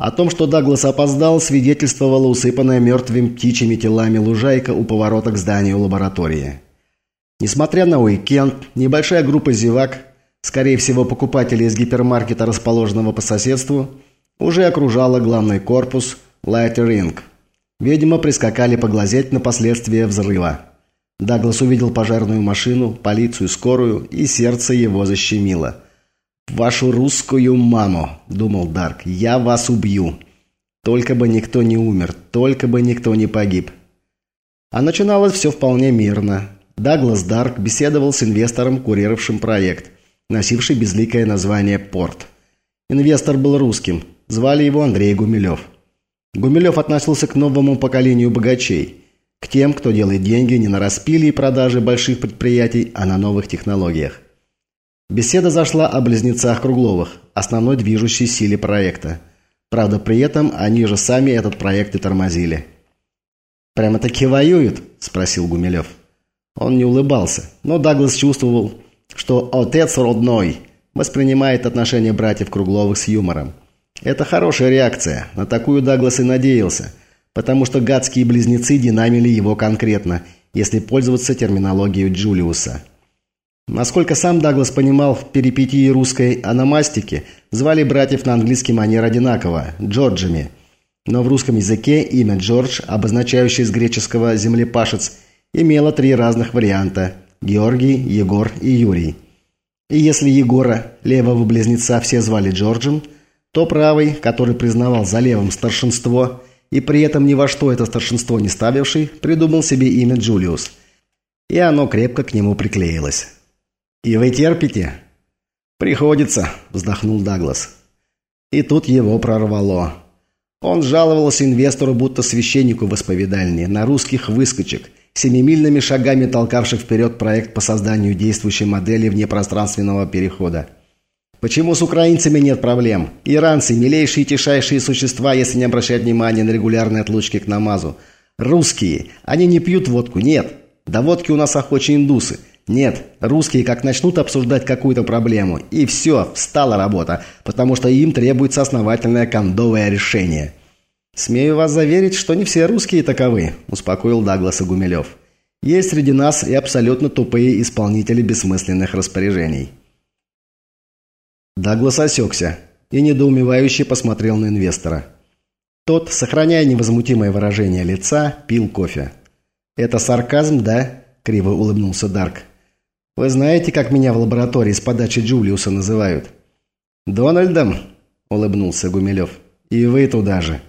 О том, что Даглас опоздал, свидетельствовала усыпанная мертвыми птичьими телами лужайка у поворота к зданию лаборатории. Несмотря на уикенд, небольшая группа зевак, скорее всего покупатели из гипермаркета, расположенного по соседству, уже окружала главный корпус Lighter Inc. Видимо, прискакали поглазеть на последствия взрыва. Даглас увидел пожарную машину, полицию, скорую, и сердце его защемило. «Вашу русскую маму», — думал Дарк, — «я вас убью». Только бы никто не умер, только бы никто не погиб. А начиналось все вполне мирно. Даглас Дарк беседовал с инвестором, курировавшим проект, носивший безликое название «Порт». Инвестор был русским, звали его Андрей Гумилев. Гумилев относился к новому поколению богачей – к тем, кто делает деньги не на распиле и продаже больших предприятий, а на новых технологиях. Беседа зашла о близнецах Кругловых, основной движущей силе проекта. Правда, при этом они же сами этот проект и тормозили. «Прямо-таки воюют?» – спросил Гумилев. Он не улыбался, но Даглас чувствовал, что отец родной воспринимает отношения братьев Кругловых с юмором. Это хорошая реакция, на такую Даглас и надеялся – потому что гадские близнецы динамили его конкретно, если пользоваться терминологией Джулиуса. Насколько сам Даглас понимал, в перипетии русской аномастики звали братьев на английский манер одинаково – Джорджами. Но в русском языке имя Джордж, обозначающее с греческого «землепашец», имело три разных варианта – Георгий, Егор и Юрий. И если Егора, левого близнеца, все звали Джорджем, то правый, который признавал за левым старшинство – и при этом ни во что это старшинство не ставивший, придумал себе имя Джулиус. И оно крепко к нему приклеилось. «И вы терпите?» «Приходится», – вздохнул Даглас. И тут его прорвало. Он жаловался инвестору, будто священнику в исповедальне, на русских выскочек, семимильными шагами толкавших вперед проект по созданию действующей модели внепространственного перехода. Почему с украинцами нет проблем? Иранцы – милейшие и тишайшие существа, если не обращать внимания на регулярные отлучки к намазу. Русские. Они не пьют водку? Нет. До водки у нас охочи индусы. Нет. Русские как начнут обсуждать какую-то проблему. И все, встала работа. Потому что им требуется основательное кондовое решение. «Смею вас заверить, что не все русские таковы», – успокоил Дагласа Гумилев. «Есть среди нас и абсолютно тупые исполнители бессмысленных распоряжений». Даглас осекся и недоумевающе посмотрел на инвестора. Тот, сохраняя невозмутимое выражение лица, пил кофе. «Это сарказм, да?» – криво улыбнулся Дарк. «Вы знаете, как меня в лаборатории с подачи Джулиуса называют?» «Дональдом?» – улыбнулся Гумилев. «И вы туда же».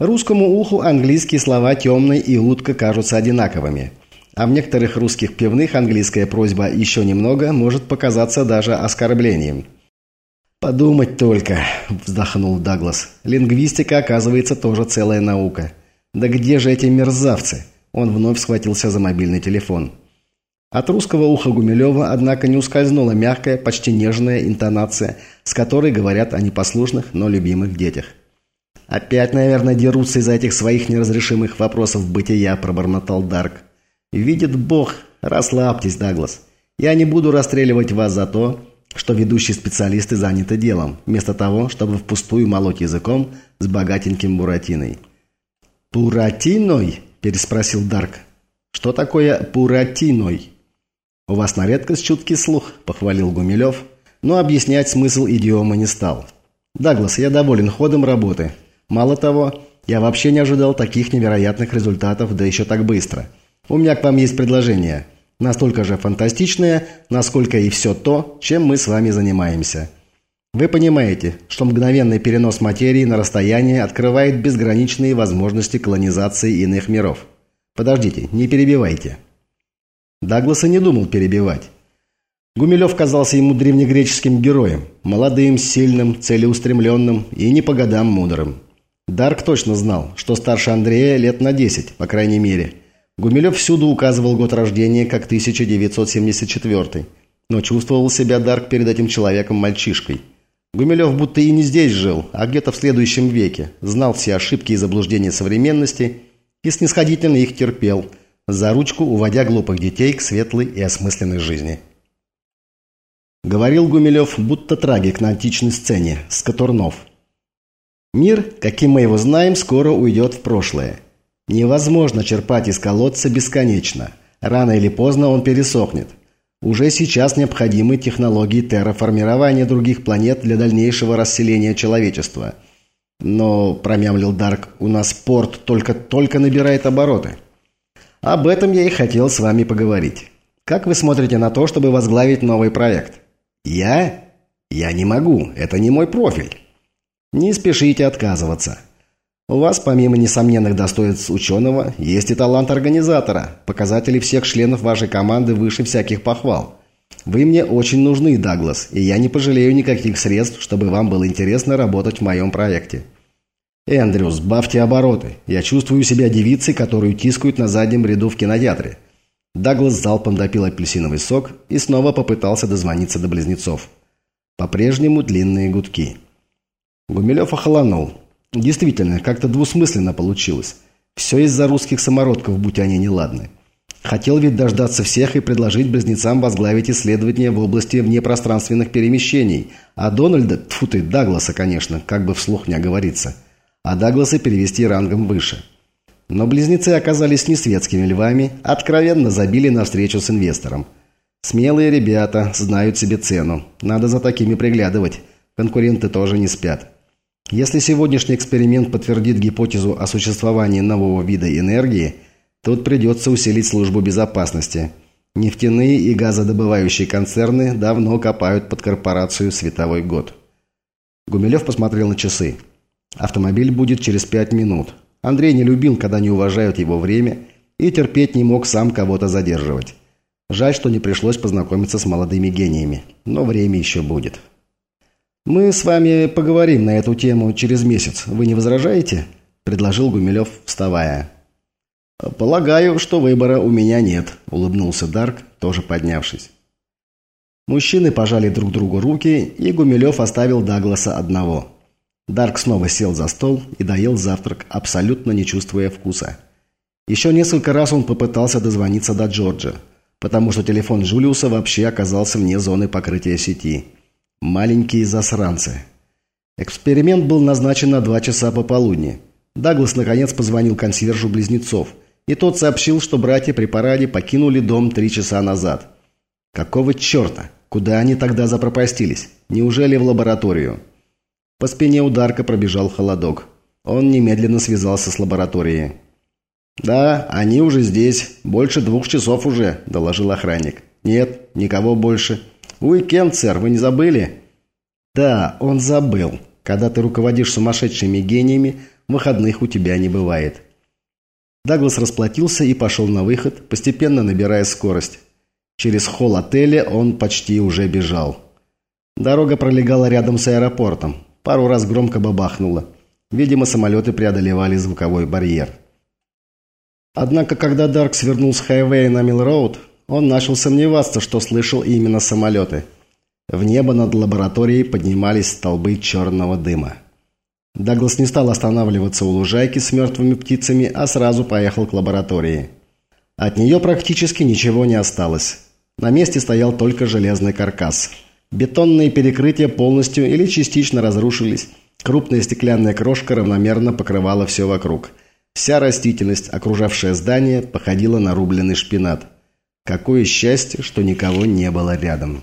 Русскому уху английские слова «темный» и «утка» кажутся одинаковыми. А в некоторых русских пивных английская просьба «еще немного» может показаться даже оскорблением – «Подумать только», – вздохнул Даглас. «Лингвистика, оказывается, тоже целая наука. Да где же эти мерзавцы?» Он вновь схватился за мобильный телефон. От русского уха Гумилева, однако, не ускользнула мягкая, почти нежная интонация, с которой говорят о непослушных, но любимых детях. «Опять, наверное, дерутся из-за этих своих неразрешимых вопросов бытия», – пробормотал Дарк. «Видит Бог, расслабьтесь, Даглас. Я не буду расстреливать вас за то, что ведущие специалисты заняты делом, вместо того, чтобы впустую молоть языком с богатеньким Буратиной. «Буратиной?» – переспросил Дарк. «Что такое Буратиной?» «У вас на редкость чуткий слух», – похвалил Гумилев, но объяснять смысл идиомы не стал. «Даглас, я доволен ходом работы. Мало того, я вообще не ожидал таких невероятных результатов, да еще так быстро. У меня к вам есть предложение». Настолько же фантастичное, насколько и все то, чем мы с вами занимаемся. Вы понимаете, что мгновенный перенос материи на расстояние открывает безграничные возможности колонизации иных миров. Подождите, не перебивайте. Дагласа не думал перебивать. Гумилев казался ему древнегреческим героем, молодым, сильным, целеустремленным и не по годам мудрым. Дарк точно знал, что старше Андрея лет на 10, по крайней мере – Гумилев всюду указывал год рождения как 1974 но чувствовал себя Дарк перед этим человеком мальчишкой. Гумилев будто и не здесь жил, а где-то в следующем веке, знал все ошибки и заблуждения современности и снисходительно их терпел, за ручку уводя глупых детей к светлой и осмысленной жизни. Говорил Гумилев, будто трагик на античной сцене, с Катурнов. Мир, каким мы его знаем, скоро уйдет в прошлое. Невозможно черпать из колодца бесконечно. Рано или поздно он пересохнет. Уже сейчас необходимы технологии терраформирования других планет для дальнейшего расселения человечества. Но, промямлил Дарк, у нас порт только-только набирает обороты. Об этом я и хотел с вами поговорить. Как вы смотрите на то, чтобы возглавить новый проект? Я? Я не могу. Это не мой профиль. Не спешите отказываться. У вас, помимо несомненных достоинств ученого, есть и талант организатора. Показатели всех членов вашей команды выше всяких похвал. Вы мне очень нужны, Даглас, и я не пожалею никаких средств, чтобы вам было интересно работать в моем проекте. Эндрюс, сбавьте обороты. Я чувствую себя девицей, которую тискают на заднем ряду в кинотеатре. Даглас залпом допил апельсиновый сок и снова попытался дозвониться до близнецов. По-прежнему длинные гудки. Гумилев охолонул. Действительно, как-то двусмысленно получилось. Все из-за русских самородков, будь они неладны. Хотел ведь дождаться всех и предложить близнецам возглавить исследования в области внепространственных перемещений. А Дональда, тьфу ты, Дагласа, конечно, как бы вслух не оговориться. А Дагласа перевести рангом выше. Но близнецы оказались не светскими львами, откровенно забили на встречу с инвестором. Смелые ребята, знают себе цену. Надо за такими приглядывать. Конкуренты тоже не спят. Если сегодняшний эксперимент подтвердит гипотезу о существовании нового вида энергии, тут придется усилить службу безопасности. Нефтяные и газодобывающие концерны давно копают под корпорацию «Световой год». Гумилев посмотрел на часы. Автомобиль будет через пять минут. Андрей не любил, когда не уважают его время, и терпеть не мог сам кого-то задерживать. Жаль, что не пришлось познакомиться с молодыми гениями, но время еще будет. «Мы с вами поговорим на эту тему через месяц. Вы не возражаете?» – предложил Гумилев, вставая. «Полагаю, что выбора у меня нет», – улыбнулся Дарк, тоже поднявшись. Мужчины пожали друг другу руки, и Гумилев оставил Дагласа одного. Дарк снова сел за стол и доел завтрак, абсолютно не чувствуя вкуса. Еще несколько раз он попытался дозвониться до Джорджа, потому что телефон Джулиуса вообще оказался вне зоны покрытия сети – Маленькие засранцы. Эксперимент был назначен на два часа пополудни. Даглас наконец позвонил консьержу близнецов, и тот сообщил, что братья при параде покинули дом три часа назад. Какого черта? Куда они тогда запропастились? Неужели в лабораторию? По спине ударка пробежал холодок. Он немедленно связался с лабораторией. «Да, они уже здесь. Больше двух часов уже», – доложил охранник. «Нет, никого больше. «Уикенд, сэр, вы не забыли?» «Да, он забыл. Когда ты руководишь сумасшедшими гениями, выходных у тебя не бывает». Даглас расплатился и пошел на выход, постепенно набирая скорость. Через холл отеля он почти уже бежал. Дорога пролегала рядом с аэропортом. Пару раз громко бабахнуло. Видимо, самолеты преодолевали звуковой барьер. Однако, когда Дарк свернул с хайвея на Милл-Роуд, он начал сомневаться, что слышал именно самолеты. В небо над лабораторией поднимались столбы черного дыма. Даглас не стал останавливаться у лужайки с мертвыми птицами, а сразу поехал к лаборатории. От нее практически ничего не осталось. На месте стоял только железный каркас. Бетонные перекрытия полностью или частично разрушились. Крупная стеклянная крошка равномерно покрывала все вокруг. Вся растительность, окружавшая здание, походила на рубленый шпинат. Какое счастье, что никого не было рядом.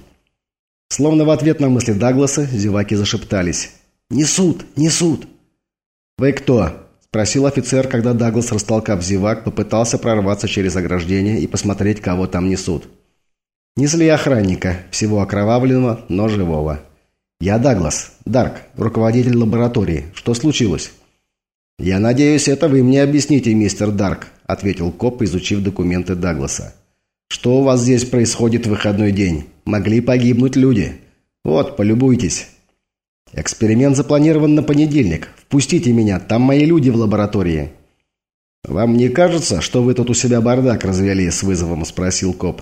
Словно в ответ на мысли Дагласа, зеваки зашептались. «Несут! Несут!» «Вы кто?» – спросил офицер, когда Даглас, растолкав зевак, попытался прорваться через ограждение и посмотреть, кого там несут. Несли охранника, всего окровавленного, но живого. «Я Даглас, Дарк, руководитель лаборатории. Что случилось?» «Я надеюсь, это вы мне объясните, мистер Дарк», – ответил коп, изучив документы Дагласа. Что у вас здесь происходит в выходной день? Могли погибнуть люди. Вот, полюбуйтесь. Эксперимент запланирован на понедельник. Впустите меня, там мои люди в лаборатории. Вам не кажется, что вы тут у себя бардак развели с вызовом, спросил коп.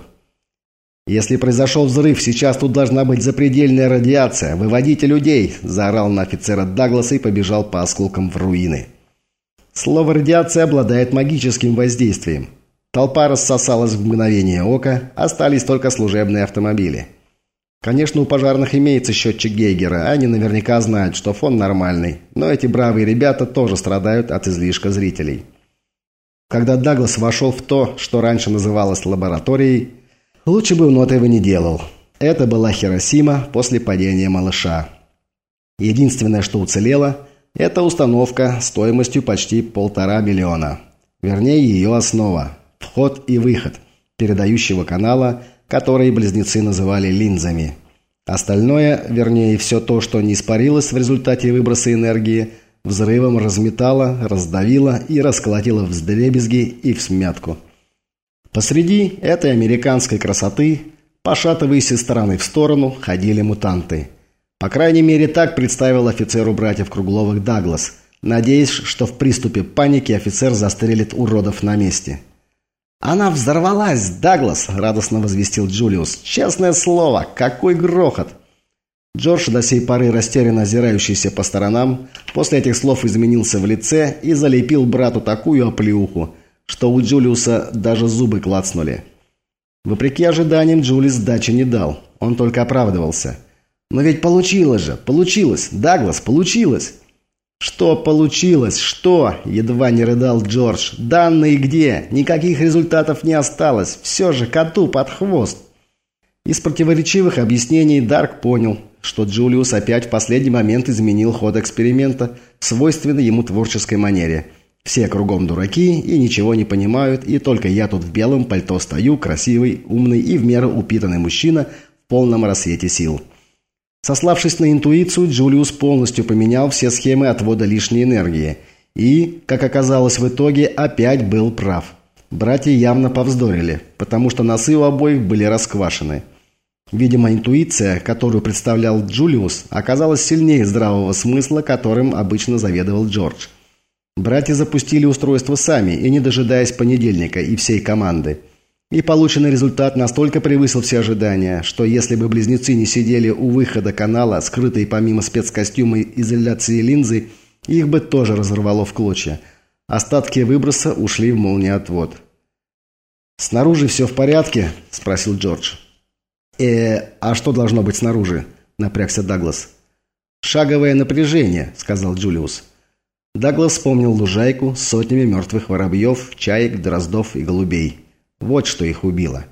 «Если произошел взрыв, сейчас тут должна быть запредельная радиация. Выводите людей!» – заорал на офицера Дагласа и побежал по осколкам в руины. Слово «радиация» обладает магическим воздействием. Толпа рассосалась в мгновение ока, остались только служебные автомобили. Конечно, у пожарных имеется счетчик Гейгера, они наверняка знают, что фон нормальный, но эти бравые ребята тоже страдают от излишка зрителей. Когда Даглас вошел в то, что раньше называлось лабораторией, лучше бы он этого не делал. Это была Хиросима после падения малыша. Единственное, что уцелело, это установка стоимостью почти полтора миллиона. Вернее, ее основа – вход и выход передающего канала, который близнецы называли линзами. Остальное, вернее, все то, что не испарилось в результате выброса энергии, взрывом разметало, раздавило и расколотило в вздребезги и в смятку. Посреди этой американской красоты, пошатываясь из стороны в сторону, ходили мутанты. По крайней мере, так представил офицеру братьев Кругловых Даглас, надеясь, что в приступе паники офицер застрелит уродов на месте. «Она взорвалась, Даглас!» – радостно возвестил Джулиус. «Честное слово, какой грохот!» Джордж, до сей поры растерянно озирающийся по сторонам, после этих слов изменился в лице и залепил брату такую оплеуху, что у Джулиуса даже зубы клацнули. Вопреки ожиданиям, Джулиус сдачи не дал, он только оправдывался. «Но ведь получилось же, получилось, Даглас, получилось!» «Что получилось? Что?» – едва не рыдал Джордж. «Данные где? Никаких результатов не осталось. Все же коту под хвост». Из противоречивых объяснений Дарк понял, что Джулиус опять в последний момент изменил ход эксперимента в свойственной ему творческой манере. Все кругом дураки и ничего не понимают, и только я тут в белом пальто стою, красивый, умный и в меру упитанный мужчина в полном рассвете сил. Сославшись на интуицию, Джулиус полностью поменял все схемы отвода лишней энергии. И, как оказалось в итоге, опять был прав. Братья явно повздорили, потому что носы у обоих были расквашены. Видимо, интуиция, которую представлял Джулиус, оказалась сильнее здравого смысла, которым обычно заведовал Джордж. Братья запустили устройство сами и не дожидаясь понедельника и всей команды – и полученный результат настолько превысил все ожидания, что если бы близнецы не сидели у выхода канала, скрытые помимо спецкостюма изоляции линзы, их бы тоже разорвало в клочья. Остатки выброса ушли в молниеотвод. «Снаружи все в порядке?» – спросил Джордж. «Э, а что должно быть снаружи?» – напрягся Даглас. «Шаговое напряжение», – сказал Джулиус. Даглас вспомнил лужайку с сотнями мертвых воробьев, чаек, дроздов и голубей. Вот что их убило.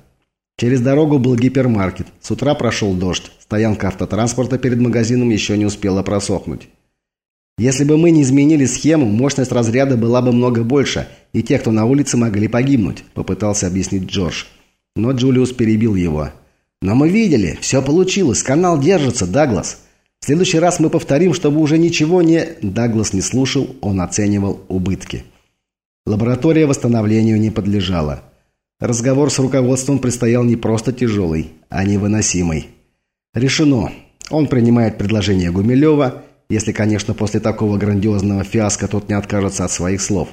Через дорогу был гипермаркет. С утра прошел дождь. Стоянка автотранспорта перед магазином еще не успела просохнуть. Если бы мы не изменили схему, мощность разряда была бы много больше, и те, кто на улице, могли погибнуть», – попытался объяснить Джордж. Но Джулиус перебил его. «Но мы видели, все получилось, канал держится, Даглас. В следующий раз мы повторим, чтобы уже ничего не...» Даглас не слушал, он оценивал убытки. Лаборатория восстановлению не подлежала. Разговор с руководством предстоял не просто тяжелый, а невыносимый. Решено. Он принимает предложение Гумилева, если, конечно, после такого грандиозного фиаско тот не откажется от своих слов.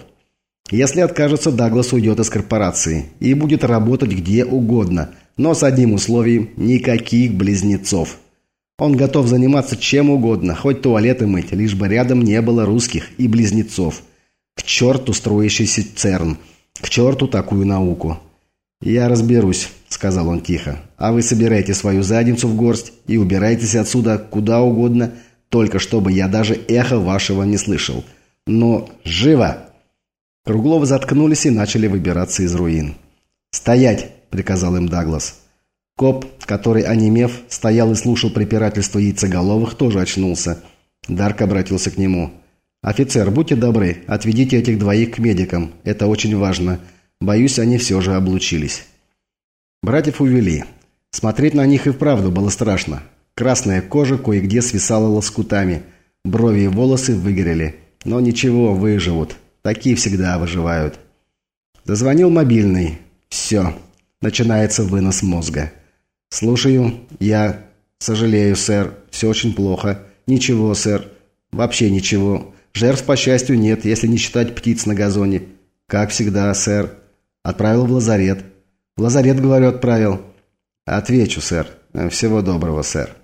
Если откажется, Даглас уйдет из корпорации и будет работать где угодно, но с одним условием – никаких близнецов. Он готов заниматься чем угодно, хоть туалеты мыть, лишь бы рядом не было русских и близнецов. К черту строящийся ЦЕРН, к черту такую науку. «Я разберусь», — сказал он тихо. «А вы собирайте свою задницу в горсть и убирайтесь отсюда куда угодно, только чтобы я даже эхо вашего не слышал. Но живо!» Кругловы заткнулись и начали выбираться из руин. «Стоять!» — приказал им Даглас. Коп, который, онемев, стоял и слушал препирательство яйцеголовых, тоже очнулся. Дарк обратился к нему. «Офицер, будьте добры, отведите этих двоих к медикам. Это очень важно. Боюсь, они все же облучились. Братьев увели. Смотреть на них и вправду было страшно. Красная кожа кое-где свисала лоскутами. Брови и волосы выгорели. Но ничего, выживут. Такие всегда выживают. Зазвонил мобильный. Все. Начинается вынос мозга. «Слушаю. Я... Сожалею, сэр. Все очень плохо. Ничего, сэр. Вообще ничего. Жертв, по счастью, нет, если не считать птиц на газоне. Как всегда, сэр. Отправил в лазарет. В лазарет, говорю, отправил. Отвечу, сэр. Всего доброго, сэр.